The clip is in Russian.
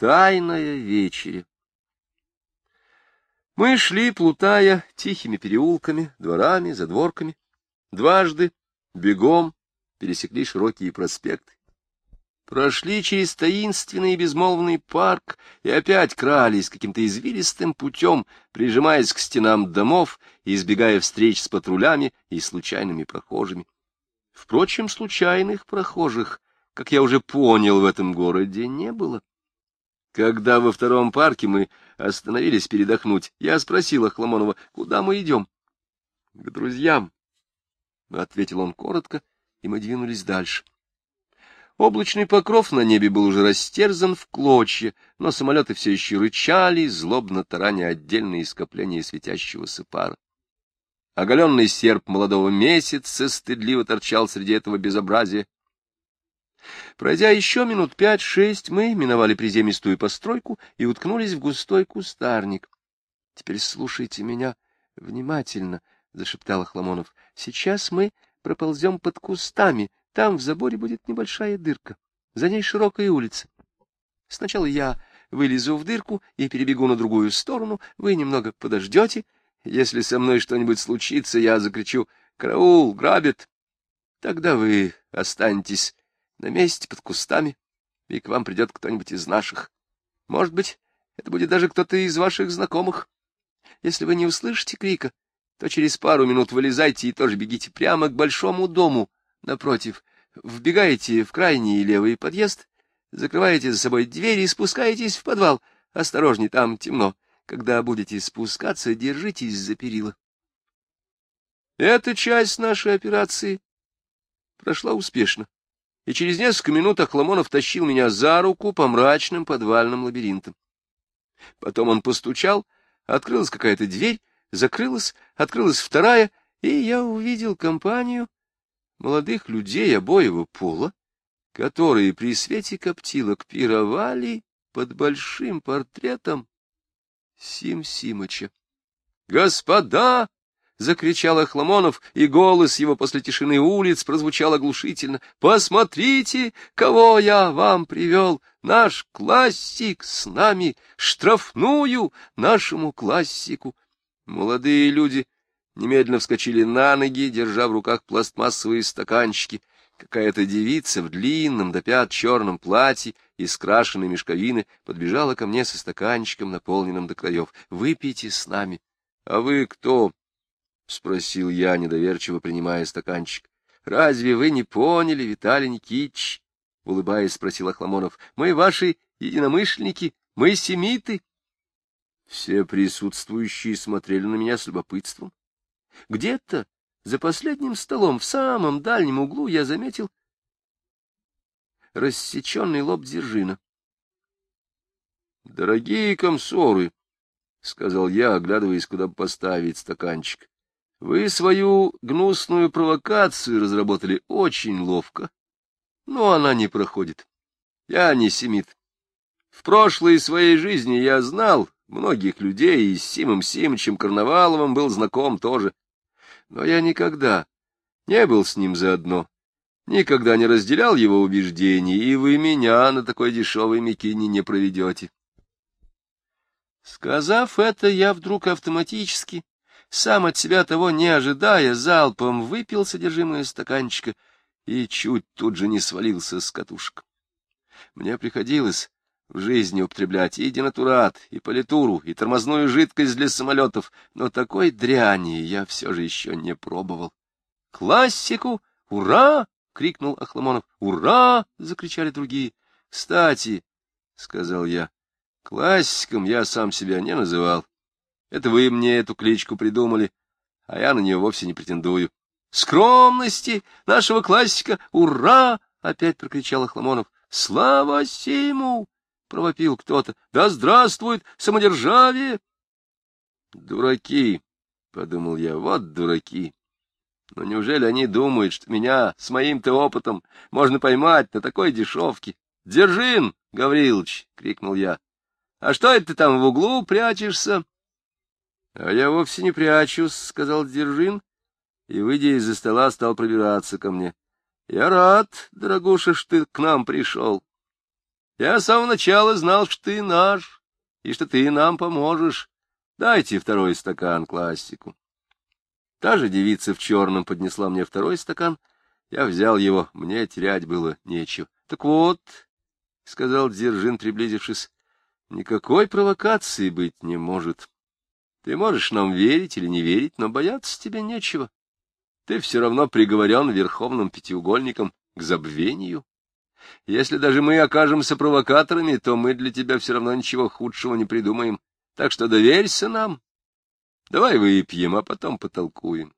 Тайная вечеря. Мы шли, плутая тихими переулками, дворами, задворками. Дважды, бегом, пересекли широкие проспекты. Прошли через таинственный и безмолвный парк и опять крались каким-то извилистым путем, прижимаясь к стенам домов и избегая встреч с патрулями и случайными прохожими. Впрочем, случайных прохожих, как я уже понял, в этом городе не было. Когда во втором парке мы остановились передохнуть, я спросил Ахламонова, куда мы идем? — К друзьям, — ответил он коротко, и мы двинулись дальше. Облачный покров на небе был уже растерзан в клочья, но самолеты все еще рычали, злобно тараня отдельные скопления светящегося пара. Оголенный серп молодого месяца стыдливо торчал среди этого безобразия, Пройдя еще минут пять-шесть, мы миновали приземистую постройку и уткнулись в густой кустарник. — Теперь слушайте меня внимательно, — зашептал Хламонов. — Сейчас мы проползем под кустами. Там в заборе будет небольшая дырка. За ней широкая улица. Сначала я вылезу в дырку и перебегу на другую сторону. Вы немного подождете. Если со мной что-нибудь случится, я закричу «Караул! Грабят!» Тогда вы останетесь на месте под кустами, и к вам придет кто-нибудь из наших. Может быть, это будет даже кто-то из ваших знакомых. Если вы не услышите крика, то через пару минут вылезайте и тоже бегите прямо к большому дому напротив. Вбегаете в крайний левый подъезд, закрываете за собой дверь и спускаетесь в подвал. Осторожней, там темно. Когда будете спускаться, держитесь за перила. Эта часть нашей операции прошла успешно и через несколько минут Ахламонов тащил меня за руку по мрачным подвальным лабиринтам. Потом он постучал, открылась какая-то дверь, закрылась, открылась вторая, и я увидел компанию молодых людей обоего пола, которые при свете коптилок пировали под большим портретом Сим Симыча. «Господа!» — закричал Ахламонов, и голос его после тишины улиц прозвучал оглушительно. — Посмотрите, кого я вам привел! Наш классик с нами! Штрафную нашему классику! Молодые люди немедленно вскочили на ноги, держа в руках пластмассовые стаканчики. Какая-то девица в длинном до пят черном платье из крашеной мешковины подбежала ко мне со стаканчиком, наполненным до краев. — Выпейте с нами. — А вы кто? — спросил я, недоверчиво принимая стаканчик. — Разве вы не поняли, Виталий Никитич? — улыбаясь, спросил Ахламонов. — Мы ваши единомышленники, мы семиты. Все присутствующие смотрели на меня с любопытством. Где-то за последним столом, в самом дальнем углу, я заметил рассеченный лоб Дзержина. — Дорогие комсоры, — сказал я, оглядываясь, куда поставить стаканчик, вы свою гнусную провокацию разработали очень ловко, но она не проходит. Я не семит. В прошлой своей жизни я знал многих людей, и с Симом Симычем Карнаваловым был знаком тоже. Но я никогда не был с ним заодно, никогда не разделял его убеждений, и вы меня на такой дешевой мякине не проведете. Сказав это, я вдруг автоматически сам от себя того не ожидая, залпом выпил содержимое стаканчика и чуть тут же не свалился с катушек. Мне приходилось в жизни употреблять и денатурат, и политуру, и тормозную жидкость для самолетов, но такой дряни я все же еще не пробовал. — Классику! Ура! — крикнул Ахламонов. — Ура! — закричали другие. — Кстати, — сказал я, — классиком я сам себя не называл. Это вы мне эту кличку придумали, а я на нее вовсе не претендую. — Скромности нашего классика! Ура! — опять прокричал Ахламонов. — Слава Симу! — провопил кто-то. — Да здравствует самодержавие! — Дураки! — подумал я. — Вот дураки! Но неужели они думают, что меня с моим-то опытом можно поймать на такой дешевке? — Держин, Гаврилович! — крикнул я. — А что это ты там в углу прячешься? — А я вовсе не прячусь, — сказал Дзержин, и, выйдя из-за стола, стал пробираться ко мне. — Я рад, дорогуша, что ты к нам пришел. Я с самого начала знал, что ты наш, и что ты нам поможешь. Дайте второй стакан классику. Та же девица в черном поднесла мне второй стакан. Я взял его, мне терять было нечего. — Так вот, — сказал Дзержин, приблизившись, — никакой провокации быть не может. Ты можешь нам верить или не верить, но бояться тебе нечего. Ты все равно приговорен верховным пятиугольником к забвению. Если даже мы окажемся провокаторами, то мы для тебя все равно ничего худшего не придумаем. Так что доверься нам. Давай выпьем, а потом потолкуем.